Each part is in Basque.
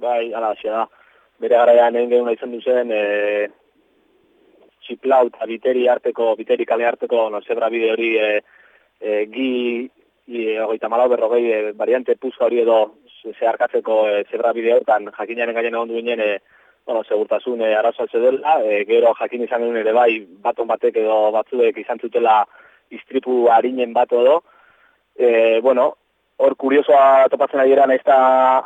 bai, ala, da. Bere garaian egin gehuna izan duzen, e, txiplau eta biteri arteko, biteri kale arteko, no, zebra bide hori, e, e, gi, e, ogeita malau berrogei, e, variante puzka hori edo, zeharkatzeko e, zebra bide hortan, jakinaren gaien egon duen e, bueno, segurtasun e, arazoatze dela, e, gero jakin izan duen ere bai, baton batek edo batzuek izan zutela istripu harinen bat edo, e, bueno, hor kuriosoa topatzen ari eran ez da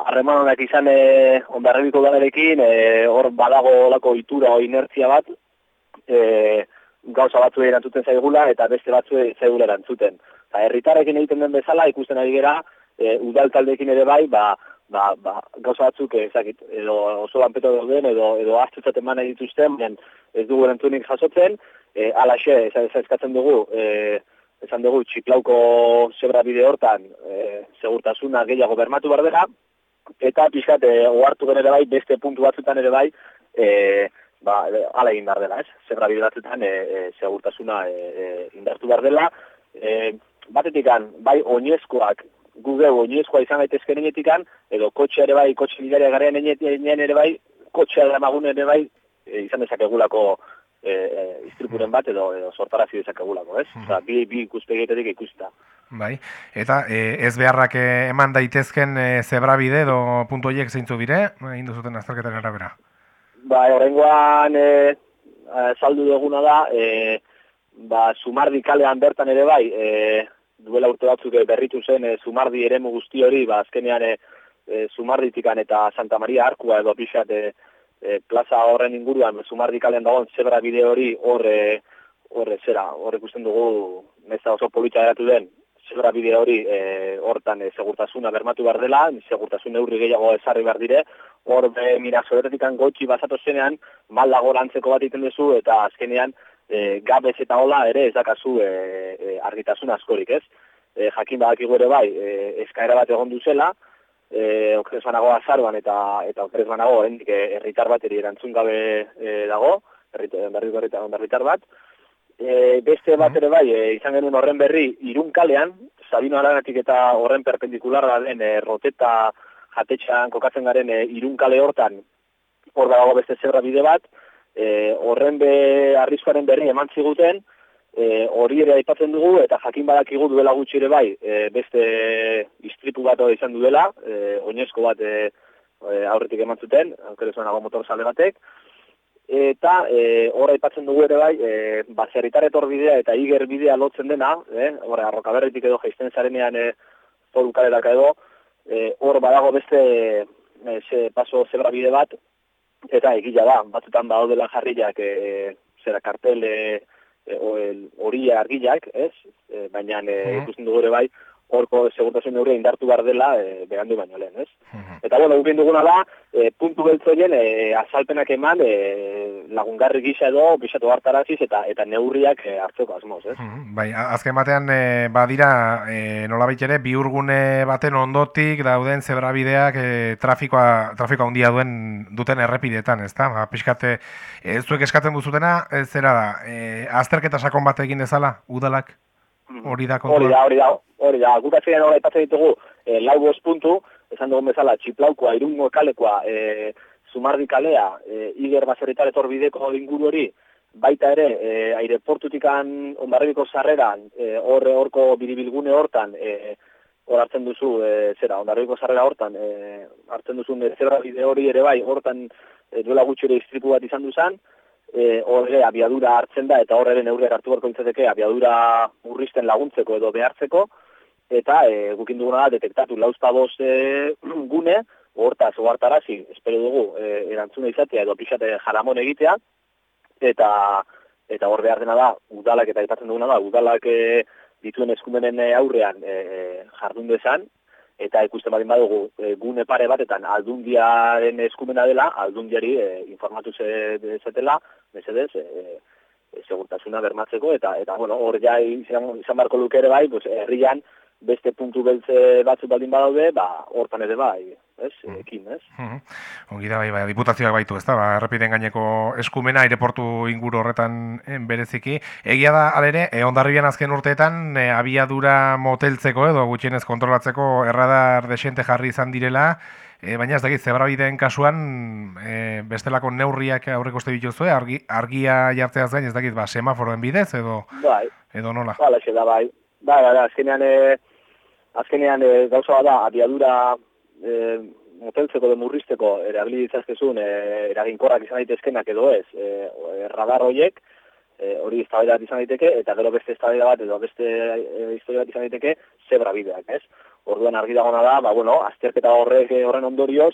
harreman honak izan e, ondarrebiko galerekin, e, hor badago lako itura o inertzia bat, e, gauza batzu erantzuten zaigula eta beste batzu zaigula erantzuten. Eta herritarekin egiten den bezala ikusten ari gera, e, udal taldekin ere bai, ba, ba, ba, gauza batzuk ezakit, edo oso lanpeto dauden, edo, edo aztutzat eman dituzten, ez dugu erantzunik jasotzen, e, alaxe, ez, ez, dugu, e, esan dugu, txiklauko zebra bide hortan e, segurtasuna gehiago bermatu behar dela, eta pixkat, e, oartu ere bai, beste puntu batzutan ere bai, e, ba, ala egin behar dela, ez? Zebra bide batzutan e, e, segurtasuna e, e, indartu behar dela. E, batetikan, bai, oinezkoak, guge oinezkoa izan gaitezken enetikan, edo kotxe ere bai, kotxe bidaria garen enetien ere bai, kotxea ere ere bai, e, izan dezakegulako e, e, istripuren bat edo, edo sortarazi dezakegulako, ez? Mm -hmm. bi, bi ikuspegitetik ikusta. Bai, eta e, ez beharrak e, eman daitezken e, zebra bide edo puntu horiek zeintzu bire, egin duzuten azterketen arabera? Ba, horrengoan e, saldu duguna da, e, ba, sumardi kalean bertan ere bai, e, duela urte batzuk berritu zen e, sumardi eremu guzti hori, ba, azkenean e, e, sumarditikan eta Santa Maria Arkua edo pixat, e, e, plaza horren inguruan, sumardikalean dagoen zebra bide hori horre, horre zera, horre ikusten dugu meza oso polita eratu den, zebra bide hori e, hortan e, segurtasuna bermatu behar dela, segurtasun neurri gehiago ezarri behar dire, hor be, mira, zoretetik gotxi basatu zenean, mal dago lantzeko bat iten duzu, eta azkenean, e, gabez eta hola ere ez dakazu e, e, argitasun askorik, ez? E, jakin badakigu ere bai, e, eskaera bat egon duzela, eh okrez banago azaruan eta eta okrez banago hendik herritar bateri erantzun gabe e, dago, herritar berri berritar bat. E, beste bat ere bai, e, izan genuen horren berri irun kalean, Sabino Aranatik eta horren perpendikular den e, roteta jatetxan kokatzen garen e, irun kale hortan, hor dago beste zerra bide bat, e, horren be arrizkoaren berri eman ziguten, e, hori ere aipatzen dugu eta jakin badakigu duela gutxi ere bai e, beste istripu bat izan duela e, oinezko bat e, e, aurretik eman zuten aukere zuen nago motor sale batek. Eta e, hori aipatzen dugu ere bai e, baserritar bidea eta iger bidea lotzen dena e, hori arrokaberretik edo jaizten zarenean e, zoru edo e, hor badago beste e, ze paso zebra bide bat eta egila da, batzutan badaudela jarriak e, zera kartele hori argiak, ez? E, baina e, ikusten dugu ere bai, horko segurtasun neurria indartu behar dela e, behandu baino lehen, ez? Eta bueno, gukin duguna da, e, puntu beltzoien e, azalpenak eman e, lagungarri gisa edo bisatu hartaraziz eta eta neurriak e, hartzeko asmoz, ez? bai, azken batean e, badira e, nola ere biurgune baten ondotik dauden zebrabideak e, trafikoa, trafikoa handia duen duten errepidetan, ez da? Ba, pixkate, e, zuek eskatzen duzutena, ez zera da, e, azterketa sakon bat egin dezala, udalak? Hori da kontua. Hori da, hori da, hori da. Guk azien hori etatzen ditugu, e, lau bost puntu, esan dugun bezala, txiplaukoa, irungo kalekoa, e, zumardi kalea, e, iger baserritar etorbideko inguru hori, baita ere, e, aireportutikan onbarribiko sarreran, e, horre horko biribilgune hortan, e, hor hartzen duzu, e, zera, onbarribiko sarrera hortan, e, hartzen duzu, e, zerra bide hori ere bai, hortan e, duela gutxi ere istripu bat izan duzan, e, horre abiadura hartzen da eta horre neurriak hartu beharko intzateke abiadura urristen laguntzeko edo behartzeko eta e, gukin duguna da detektatu lauzpa e, gune horta zogartarazi, espero dugu e, erantzuna izatea edo pixate jaramon egitea eta eta hor behar dena da udalak eta aipatzen duguna da udalak e, dituen eskumenen aurrean e, jardun dezan eta ikusten badin badugu e, gune pare batetan aldundiaren eskumena dela, aldundiari e, informatu zetela, mesedez, e, e, segurtasuna bermatzeko, eta, eta bueno, hor ja izan, izan barko luke ere bai, pues, herrian beste puntu beltze batzu baldin badaude, ba, hortan ere bai, ez, mm. ekin, ez. Mm Ongi da, bai, bai, diputazioak baitu, ez da, ba, errepiden gaineko eskumena, aireportu inguru horretan en, bereziki. Egia da, alere, e, ondarribian azken urteetan, e, abiadura moteltzeko edo gutxienez kontrolatzeko erradar desente jarri izan direla, E, baina ez dakit, zebra bideen kasuan, e, bestelako neurriak aurreko uste dituzu, argi, argia jartzeaz gain, ez dakit, ba, semaforoen bidez, edo, bai. edo nola? Ba, da, bai. Bai, bai, azkenean, e, azkenean e, gauza da, abiadura e, moteltzeko de murrizteko erabili ditzazkezun e, eraginkorrak izan daitezkenak edo ez, e, radar horiek, e, hori eztabaida bat izan daiteke, eta gero beste eztabaida bat edo beste e, historia bat izan daiteke, zebra bideak, ez? Orduan argi dagona da, ba, bueno, azterketa horrek horren ondorioz,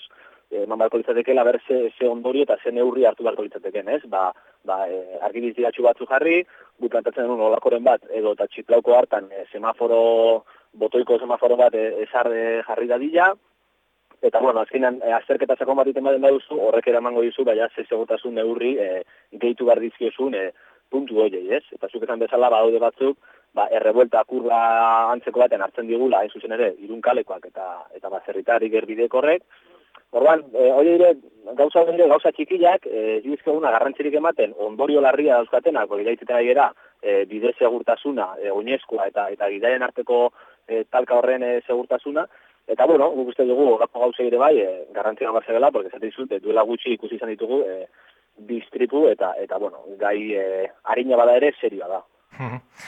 eman barko litzateke, laber ze, ze ondorio eta ze neurri hartu barko litzateke, ez? Ba, ba, e, argi biziratxu batzu jarri, gu plantatzen denun olakoren bat, edo eta txiplauko hartan e, semaforo, botoiko semaforo bat e, esar jarri dadila, eta bueno, azkenean e, azterketa sakon bat iten baden baduzu, horrek eramango dizu, baina ze segotasun neurri e, gehitu behar dizkiozun e, puntu hori, ez? Eta zuk esan bezala, ba, batzuk, ba, errebuelta kurra antzeko baten hartzen digula, hain zuzen ere, irunkalekoak eta eta bazerritarik erbideko horrek, Orduan, e, hori dire, gauza dire, gauza txikiak, e, una garrantzirik ematen, ondorio larria dauzkatenak, hori daitzeta gara, e, bide segurtasuna, e, oinezkoa eta eta gidaien arteko e, talka horren e, segurtasuna, eta bueno, guk uste dugu, gapo gauza ere bai, e, garrantzia bat zegela, porque zate izute, duela gutxi ikusi izan ditugu, e, distritu eta, eta bueno, gai e, harina bada ere, serioa da.